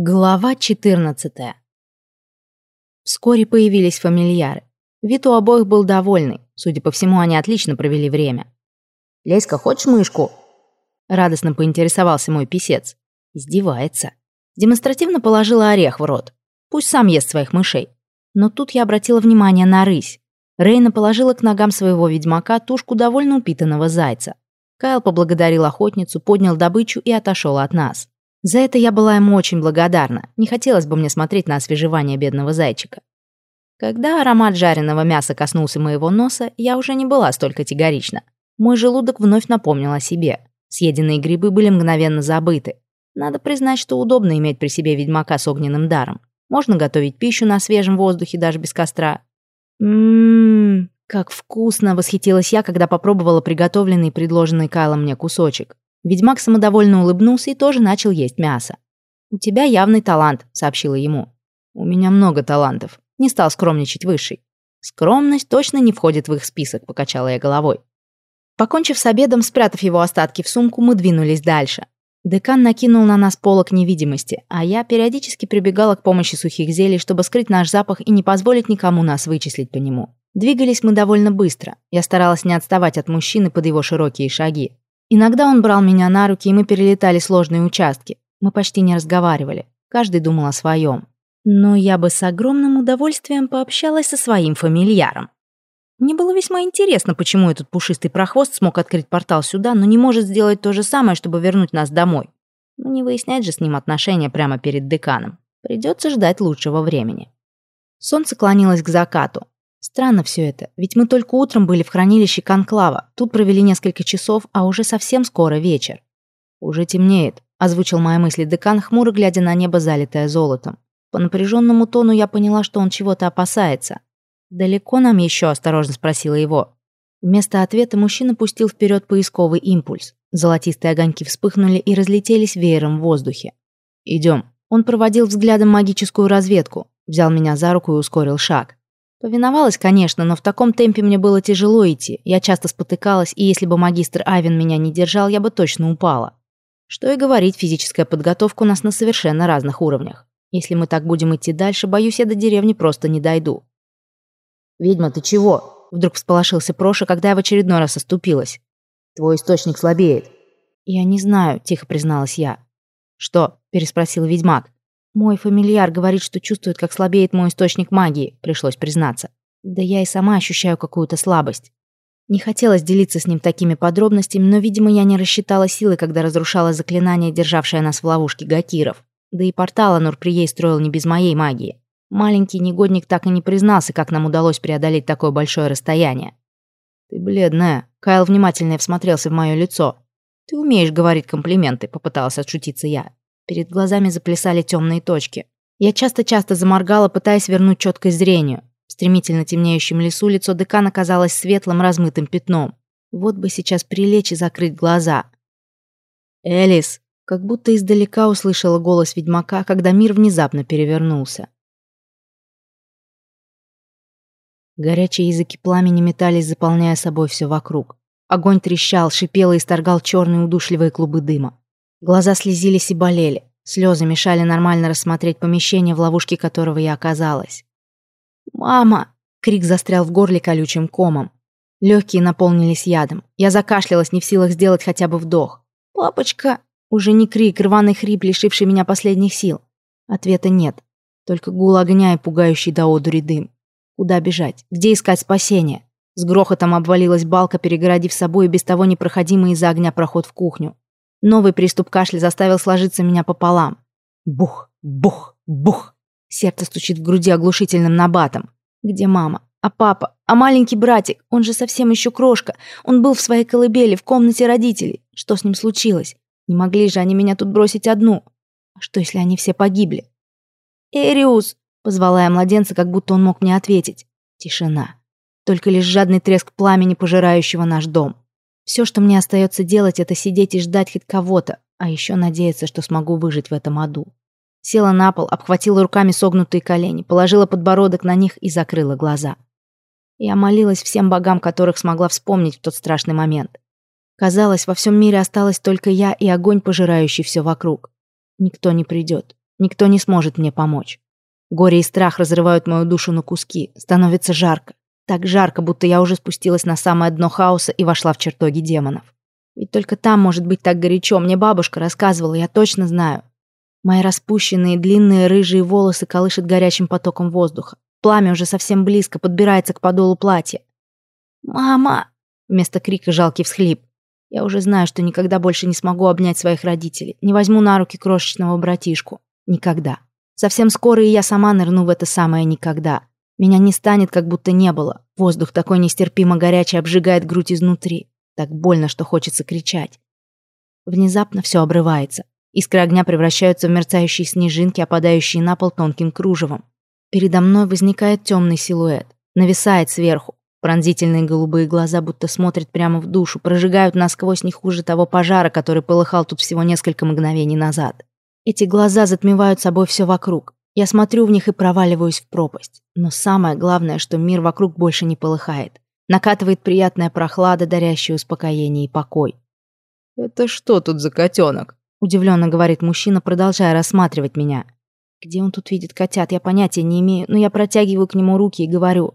Глава 14. Вскоре появились фамильяры. Вид у обоих был довольный. Судя по всему, они отлично провели время. «Леська, хочешь мышку?» Радостно поинтересовался мой писец. Издевается. Демонстративно положила орех в рот. Пусть сам ест своих мышей. Но тут я обратила внимание на рысь. Рейна положила к ногам своего ведьмака тушку довольно упитанного зайца. Кайл поблагодарил охотницу, поднял добычу и отошел от нас. За это я была ему очень благодарна. Не хотелось бы мне смотреть на освежевание бедного зайчика. Когда аромат жареного мяса коснулся моего носа, я уже не была столь категорична. Мой желудок вновь напомнил о себе. Съеденные грибы были мгновенно забыты. Надо признать, что удобно иметь при себе ведьмака с огненным даром. Можно готовить пищу на свежем воздухе даже без костра. Ммм, как вкусно, восхитилась я, когда попробовала приготовленный предложенный Кайлом мне кусочек. Ведьмак самодовольно улыбнулся и тоже начал есть мясо. «У тебя явный талант», — сообщила ему. «У меня много талантов», — не стал скромничать Высший. «Скромность точно не входит в их список», — покачала я головой. Покончив с обедом, спрятав его остатки в сумку, мы двинулись дальше. Декан накинул на нас полок невидимости, а я периодически прибегала к помощи сухих зелий, чтобы скрыть наш запах и не позволить никому нас вычислить по нему. Двигались мы довольно быстро. Я старалась не отставать от мужчины под его широкие шаги. Иногда он брал меня на руки, и мы перелетали сложные участки. Мы почти не разговаривали. Каждый думал о своем. Но я бы с огромным удовольствием пообщалась со своим фамильяром. Мне было весьма интересно, почему этот пушистый прохвост смог открыть портал сюда, но не может сделать то же самое, чтобы вернуть нас домой. Но не выяснять же с ним отношения прямо перед деканом. Придется ждать лучшего времени. Солнце клонилось к закату. Странно все это, ведь мы только утром были в хранилище Конклава, тут провели несколько часов, а уже совсем скоро вечер. «Уже темнеет», — озвучил мои мысли декан, хмуро глядя на небо, залитое золотом. По напряженному тону я поняла, что он чего-то опасается. «Далеко нам еще?» – осторожно спросила его. Вместо ответа мужчина пустил вперед поисковый импульс. Золотистые огоньки вспыхнули и разлетелись веером в воздухе. «Идем». Он проводил взглядом магическую разведку, взял меня за руку и ускорил шаг. Повиновалась, конечно, но в таком темпе мне было тяжело идти. Я часто спотыкалась, и если бы магистр Айвен меня не держал, я бы точно упала. Что и говорить, физическая подготовка у нас на совершенно разных уровнях. Если мы так будем идти дальше, боюсь, я до деревни просто не дойду. «Ведьма, ты чего?» Вдруг всполошился Проша, когда я в очередной раз оступилась. «Твой источник слабеет». «Я не знаю», — тихо призналась я. «Что?» — переспросил ведьмак. Мой фамильяр говорит, что чувствует, как слабеет мой источник магии, пришлось признаться. Да я и сама ощущаю какую-то слабость. Не хотелось делиться с ним такими подробностями, но, видимо, я не рассчитала силы, когда разрушала заклинание, державшее нас в ловушке Гакиров. Да и портал Анурприей строил не без моей магии. Маленький негодник так и не признался, как нам удалось преодолеть такое большое расстояние. «Ты бледная», — Кайл внимательно всмотрелся в мое лицо. «Ты умеешь говорить комплименты», — попыталась отшутиться я. Перед глазами заплясали темные точки. Я часто-часто заморгала, пытаясь вернуть четкость зрению. В стремительно темнеющем лесу лицо декана казалось светлым размытым пятном. Вот бы сейчас прилечь и закрыть глаза. «Элис!» Как будто издалека услышала голос ведьмака, когда мир внезапно перевернулся. Горячие языки пламени метались, заполняя собой все вокруг. Огонь трещал, шипел и исторгал черные удушливые клубы дыма. Глаза слезились и болели. Слезы мешали нормально рассмотреть помещение, в ловушке которого я оказалась. «Мама!» — крик застрял в горле колючим комом. Легкие наполнились ядом. Я закашлялась, не в силах сделать хотя бы вдох. «Папочка!» Уже не крик, рваный хрип, лишивший меня последних сил. Ответа нет. Только гул огня и пугающий до одури дым. Куда бежать? Где искать спасение? С грохотом обвалилась балка, перегородив собой и без того непроходимый из-за огня проход в кухню. Новый приступ кашля заставил сложиться меня пополам. Бух, бух, бух. Сердце стучит в груди оглушительным набатом. Где мама? А папа? А маленький братик? Он же совсем еще крошка. Он был в своей колыбели, в комнате родителей. Что с ним случилось? Не могли же они меня тут бросить одну. А что, если они все погибли? «Эриус!» — позвала я младенца, как будто он мог мне ответить. Тишина. Только лишь жадный треск пламени, пожирающего наш дом. Все, что мне остается делать, это сидеть и ждать хоть кого-то, а еще надеяться, что смогу выжить в этом аду. Села на пол, обхватила руками согнутые колени, положила подбородок на них и закрыла глаза. Я молилась всем богам, которых смогла вспомнить в тот страшный момент. Казалось, во всем мире осталась только я и огонь, пожирающий все вокруг. Никто не придет. Никто не сможет мне помочь. Горе и страх разрывают мою душу на куски. Становится жарко. Так жарко, будто я уже спустилась на самое дно хаоса и вошла в чертоги демонов. Ведь только там может быть так горячо. Мне бабушка рассказывала, я точно знаю. Мои распущенные длинные рыжие волосы колышет горячим потоком воздуха. Пламя уже совсем близко, подбирается к подолу платья. «Мама!» Вместо крика жалкий всхлип. Я уже знаю, что никогда больше не смогу обнять своих родителей. Не возьму на руки крошечного братишку. Никогда. Совсем скоро и я сама нырну в это самое никогда. Меня не станет, как будто не было. Воздух такой нестерпимо горячий обжигает грудь изнутри. Так больно, что хочется кричать. Внезапно все обрывается. Искры огня превращаются в мерцающие снежинки, опадающие на пол тонким кружевом. Передо мной возникает темный силуэт. Нависает сверху. Пронзительные голубые глаза будто смотрят прямо в душу, прожигают насквозь не хуже того пожара, который полыхал тут всего несколько мгновений назад. Эти глаза затмевают собой все вокруг. Я смотрю в них и проваливаюсь в пропасть. Но самое главное, что мир вокруг больше не полыхает. Накатывает приятная прохлада, дарящая успокоение и покой. «Это что тут за котенок?» Удивленно говорит мужчина, продолжая рассматривать меня. Где он тут видит котят, я понятия не имею, но я протягиваю к нему руки и говорю.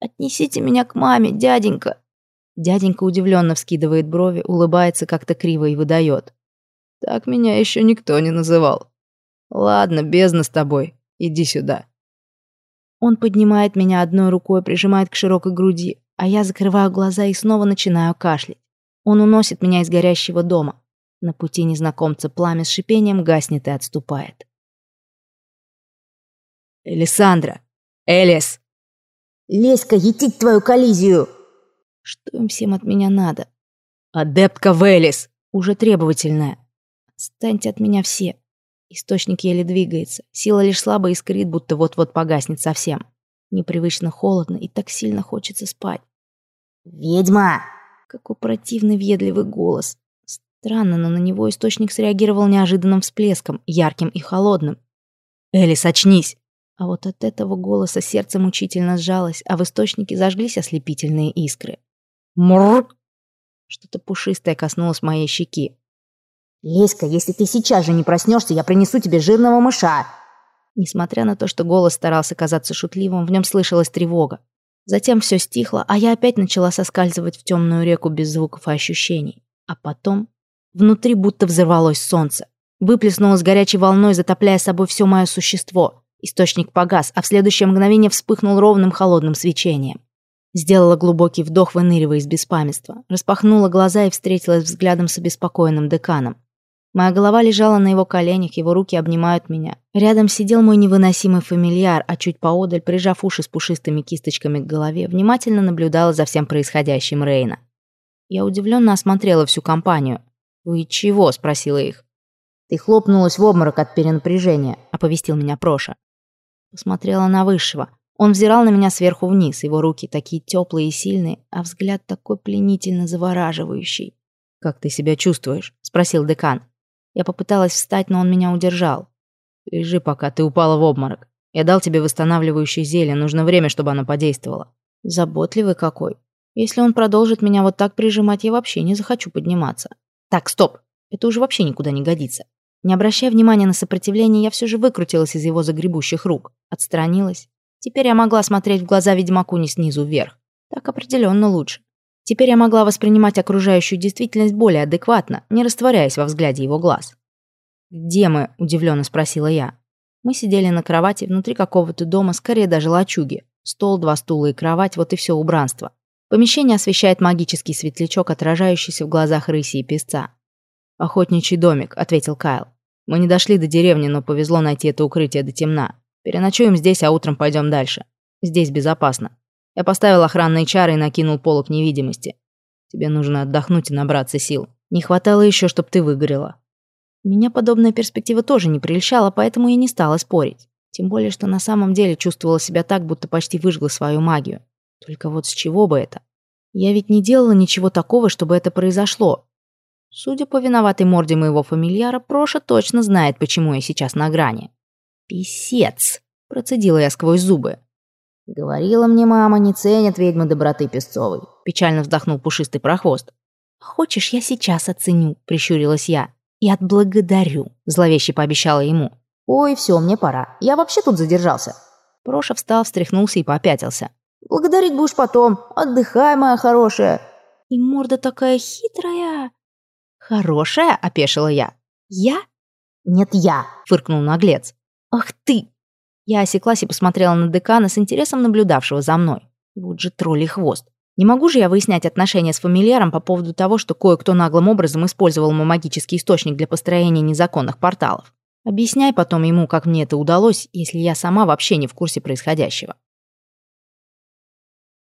«Отнесите меня к маме, дяденька!» Дяденька удивленно вскидывает брови, улыбается как-то криво и выдает. «Так меня еще никто не называл. Ладно, бездна с тобой. Иди сюда». Он поднимает меня одной рукой, прижимает к широкой груди, а я закрываю глаза и снова начинаю кашлять. Он уносит меня из горящего дома. На пути незнакомца пламя с шипением гаснет и отступает. «Элисандра! Элис!» «Леська, етить твою коллизию!» Что им всем от меня надо? «Адептка Велис!» Уже требовательная. Отстаньте от меня все. Источник еле двигается. Сила лишь слабо искрит, будто вот-вот погаснет совсем. Непривычно холодно и так сильно хочется спать. «Ведьма!» Какой противный въедливый голос. Странно, но на него источник среагировал неожиданным всплеском, ярким и холодным. «Элис, очнись!» А вот от этого голоса сердце мучительно сжалось, а в источнике зажглись ослепительные искры. «Мурр!» Что-то пушистое коснулось моей щеки. «Леська, если ты сейчас же не проснешься, я принесу тебе жирного мыша!» Несмотря на то, что голос старался казаться шутливым, в нем слышалась тревога. Затем все стихло, а я опять начала соскальзывать в темную реку без звуков и ощущений. А потом внутри будто взорвалось солнце. Выплеснулось горячей волной, затопляя собой все мое существо. Источник погас, а в следующее мгновение вспыхнул ровным холодным свечением. Сделала глубокий вдох, выныривая из беспамятства. Распахнула глаза и встретилась взглядом с обеспокоенным деканом. Моя голова лежала на его коленях, его руки обнимают меня. Рядом сидел мой невыносимый фамильяр, а чуть поодаль, прижав уши с пушистыми кисточками к голове, внимательно наблюдала за всем происходящим Рейна. Я удивленно осмотрела всю компанию. «Вы чего?» – спросила их. «Ты хлопнулась в обморок от перенапряжения», – оповестил меня Проша. Посмотрела на Высшего. Он взирал на меня сверху вниз, его руки такие теплые и сильные, а взгляд такой пленительно завораживающий. «Как ты себя чувствуешь?» – спросил декан. Я попыталась встать, но он меня удержал. «Лежи пока, ты упала в обморок. Я дал тебе восстанавливающее зелье, нужно время, чтобы оно подействовало». Заботливый какой. Если он продолжит меня вот так прижимать, я вообще не захочу подниматься. Так, стоп. Это уже вообще никуда не годится. Не обращая внимания на сопротивление, я все же выкрутилась из его загребущих рук. Отстранилась. Теперь я могла смотреть в глаза ведьмаку не снизу вверх. Так определенно лучше. Теперь я могла воспринимать окружающую действительность более адекватно, не растворяясь во взгляде его глаз. «Где мы?» – удивленно спросила я. Мы сидели на кровати внутри какого-то дома, скорее даже лачуги. Стол, два стула и кровать – вот и все убранство. Помещение освещает магический светлячок, отражающийся в глазах рыси и песца. «Охотничий домик», – ответил Кайл. «Мы не дошли до деревни, но повезло найти это укрытие до темна. Переночуем здесь, а утром пойдем дальше. Здесь безопасно. Я поставил охранные чары и накинул полок невидимости. Тебе нужно отдохнуть и набраться сил. Не хватало еще, чтобы ты выгорела. Меня подобная перспектива тоже не прельщала, поэтому я не стала спорить. Тем более, что на самом деле чувствовала себя так, будто почти выжгла свою магию. Только вот с чего бы это? Я ведь не делала ничего такого, чтобы это произошло. Судя по виноватой морде моего фамильяра, Проша точно знает, почему я сейчас на грани. «Писец!» – процедила я сквозь зубы. «Говорила мне мама, не ценят ведьмы доброты Песцовой», — печально вздохнул пушистый прохвост. «Хочешь, я сейчас оценю», — прищурилась я. «И отблагодарю», — зловеще пообещала ему. Ой, все, мне пора. Я вообще тут задержался. Проша встал, встряхнулся и попятился. Благодарить будешь потом. Отдыхай, моя хорошая. И морда такая хитрая. Хорошая, опешила я. Я? Нет, я, фыркнул наглец. Ах ты! Я осеклась и посмотрела на декана с интересом наблюдавшего за мной. Вот же троллей хвост. Не могу же я выяснять отношения с фамильяром по поводу того, что кое-кто наглым образом использовал мой магический источник для построения незаконных порталов. Объясняй потом ему, как мне это удалось, если я сама вообще не в курсе происходящего.